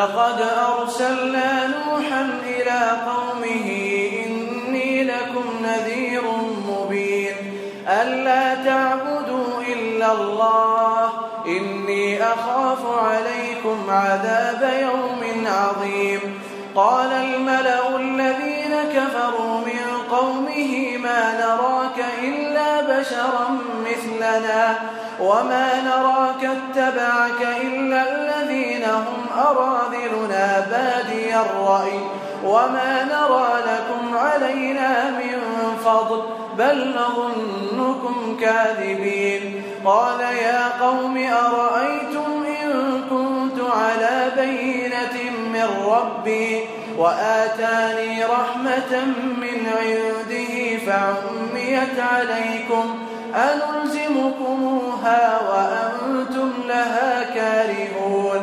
لقد أرسلنا نوحا إلى قومه إني لكم نذير مبين ألا تعبدوا إلا الله إني أخاف عليكم عذاب يوم عظيم قال الملأ الذين كفروا من قومه ما نراك إلا بشرا مثلنا وما نراك اتبعك إلا الذين هم أراذلنا بادي الرأي وما نرى لكم علينا من فضل بل نظنكم كاذبين قال يا قوم أرأيتم إن كنت على بينة من ربي وآتاني رحمة من عنده فعميت عليكم أنلزمكموها وأنتم لها كارهون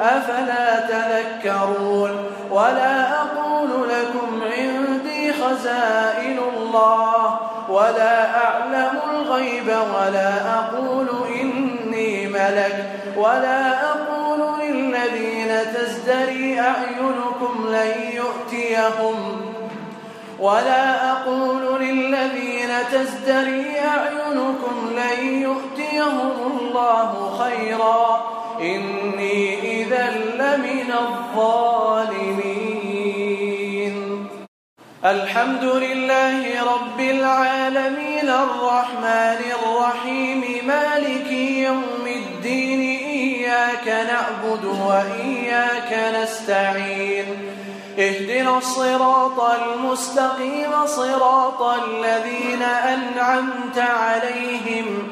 أفلا تذكرون؟ ولا أقول لكم عندي خزائن الله ولا أعلم الغيب ولا أقول إني ملك ولا أقول للذين تزدري أعينكم لن يؤتيهم ولا أقول للذين تزدري أعينكم لن يؤتيهم الله خيرا. إني إذا لمن الظالمين. الحمد لله رب العالمين الرحمن الرحيم مالك يوم الدين إياك نعبد وإياك نستعين. اهدنا الصراط المستقيم صراط الذين أنعمت عليهم.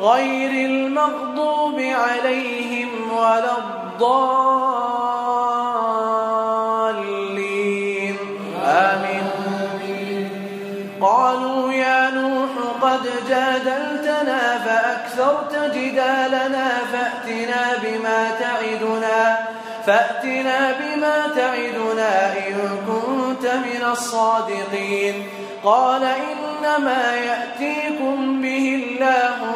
غير المغضوب عليهم ولا الضالين. آمين. قالوا يا نوح قد جادلتنا فأكثرت جدالنا فأتنا بما تعدنا فأتنا بما تعدنا إن كنت من الصادقين. قال إنما يأتيكم به الله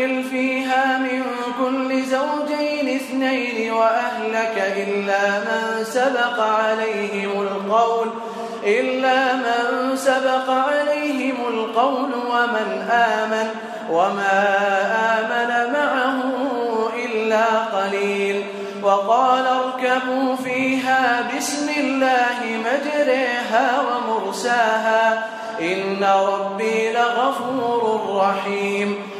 قل نحمل فيها من كل زوجين اثنين وأهلك إلا من سبق عليهم القول إلا من سبق عليهم القول ومن آمن وما آمن معه إلا قليل. وقال اركبوا فيها بسم الله مجريها ومرساها إن ربي لغفور رحيم.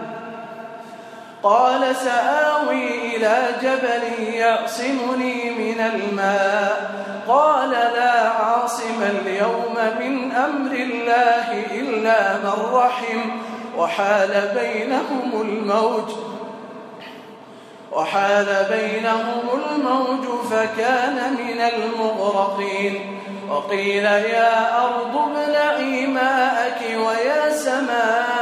قال سآوي إلى جبل يعصمني من الماء. قال لا عاصم اليوم من أمر الله إلا من رحم. وحال بينهم الموج وحال بينهم الموج فكان من المغرقين. وقيل يا أرض ابلعي ماءك ويا سماء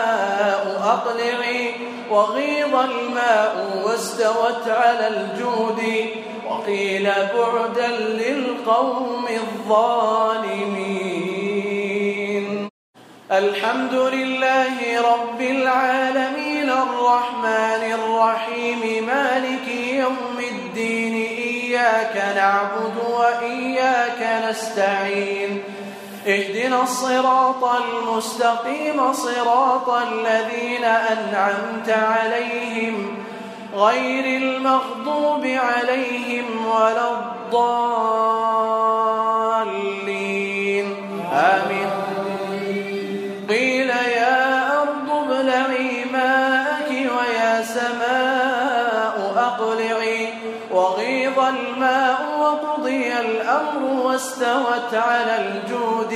أقلعي وغيض الماء واستوت على الجود وقيل بعدا للقوم الظالمين. الحمد لله رب العالمين الرحمن الرحيم مالك يوم الدين إياك نعبد وإياك نستعين. اهدنا الصراط المستقيم صراط الذين أنعمت عليهم غير المغضوب عليهم ولا الضالين. آمين. قيل يا أرض ابلعي ماءك ويا سماء أقلعي. وغيض الماء وقضي الأمر واستوت على الجود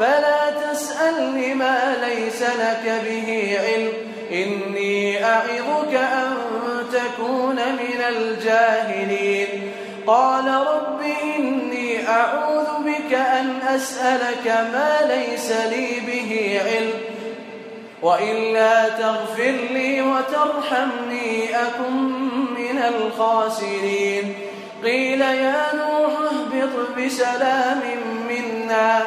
فلا تسأل ما ليس لك به علم. إني أعظك أن تكون من الجاهلين. قال رب إني أعوذ بك أن أسألك ما ليس لي به علم. وإلا تغفر لي وترحمني أكن من الخاسرين. قيل يا نوح اهبط بسلام منا.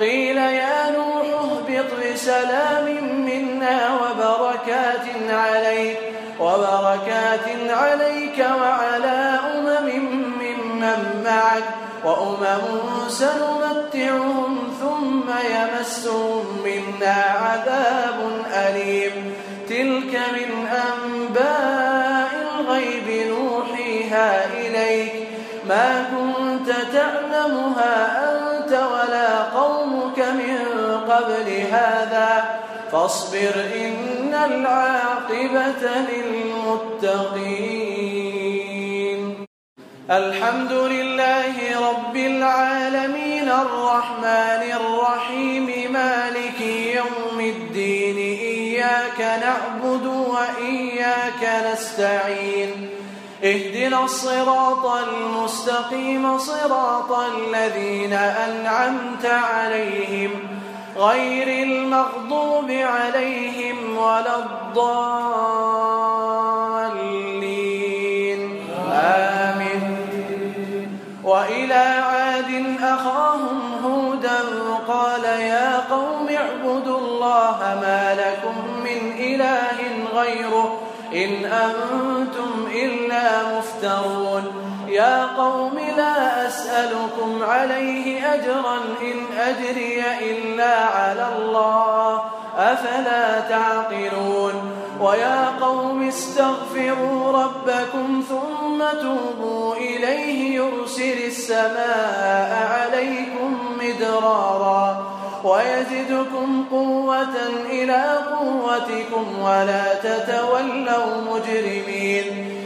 قيل يا نوح اهبط بسلام منا وبركات عليك وبركات عليك وعلى أمم ممن معك وأمم سنمتعهم ثم يمسهم منا عذاب أليم. تلك من أنباء الغيب نوحيها إليك. ما كنت تعلمها أنت قبل هذا فاصبر إن العاقبة للمتقين. الحمد لله رب العالمين الرحمن الرحيم مالك يوم الدين إياك نعبد وإياك نستعين. اهدنا الصراط المستقيم صراط الذين أنعمت عليهم. غير المغضوب عليهم ولا الضالين. آمين. وإلى عاد أخاهم هودا قال يا قوم اعبدوا الله ما لكم من إله غيره إن أنتم إلا مفترون. يا قوم لا أسألكم عليه أجرا إن أجري إلا على الله. أفلا تعقلون؟ ويا قوم استغفروا ربكم ثم توبوا إليه يرسل السماء عليكم مدرارا. ويزدكم قوة إلى قوتكم ولا تتولوا مجرمين.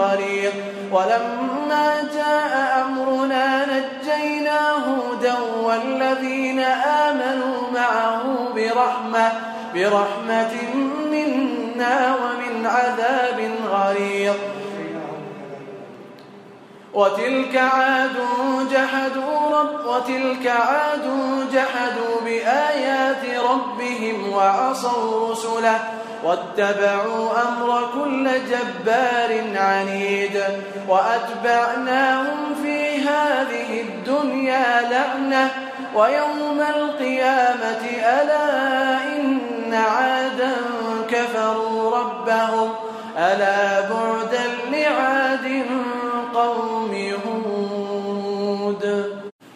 غليظ ولما جاء أمرنا نجينا هودا والذين آمنوا معه برحمة برحمة منا ومن عذاب غليظ وتلك عاد جحدوا رب وتلك عاد جحدوا بآيات ربهم وعصوا رسله. واتبعوا أمر كل جبار عنيد وأتبعناهم في هذه الدنيا لعنة ويوم القيامة ألا إن عادا كفروا ربهم ألا بعدا لعاد قوم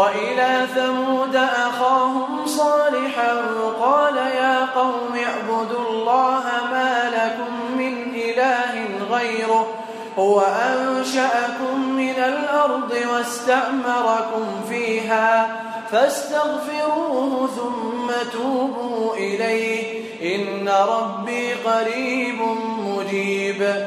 وإلى ثمود أخاهم صالحا قال يا قوم اعبدوا الله ما لكم من إله غيره هو أنشأكم من الأرض واستعمركم فيها فاستغفروه ثم توبوا إليه إن ربي قريب مجيب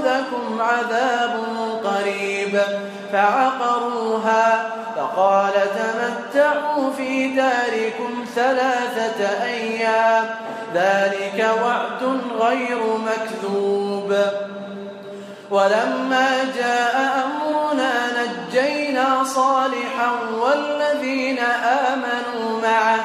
فيأخذكم عذاب قريب. فعقروها وقال تمتعوا في داركم ثلاثة أيام. ذلك وعد غير مكذوب. ولما جاء أمرنا نجينا صالحا والذين آمنوا معه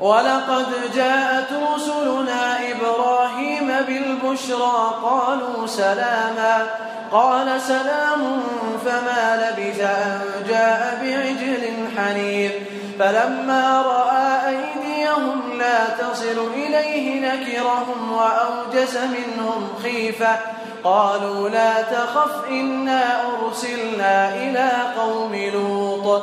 ولقد جاءت رسلنا إبراهيم بالبشرى قالوا سلاما قال سلام فما لبث أن جاء بعجل حنيف فلما رأى أيديهم لا تصل إليه نكرهم وأوجس منهم خيفة قالوا لا تخف إنا أرسلنا إلى قوم لوط.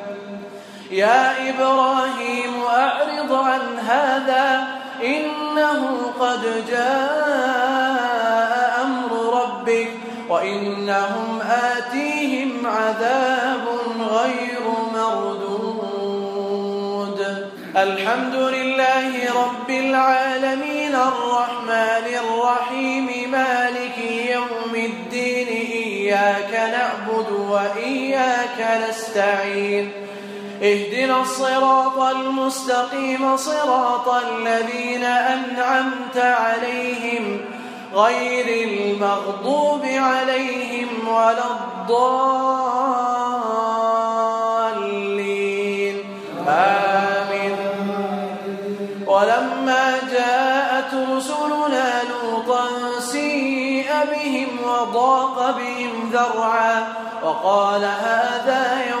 يا إبراهيم أعرض عن هذا إنه قد جاء أمر ربك وإنهم آتيهم عذاب غير مردود. الحمد لله رب العالمين الرحمن الرحيم مالك يوم الدين إياك نعبد وإياك نستعين. اهدنا الصراط المستقيم صراط الذين أنعمت عليهم غير المغضوب عليهم ولا الضالين. آمين. ولما جاءت رسلنا لوطا سيء بهم وضاق بهم ذرعا وقال هذا يوم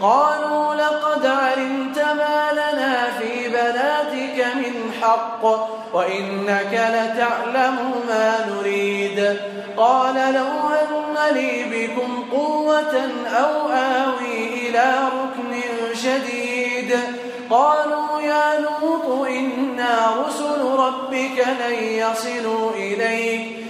قالوا لقد علمت ما لنا في بناتك من حق وإنك لتعلم ما نريد. قال لو أن لي بكم قوة أو آوي إلى ركن شديد. قالوا يا لوط إنا رسل ربك لن يصلوا إليك.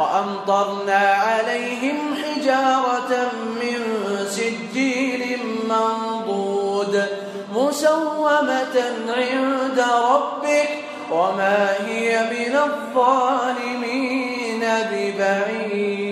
وأمطرنا عليهم حجارة من سجيل منضود مسومة عند ربك وما هي من الظالمين ببعيد.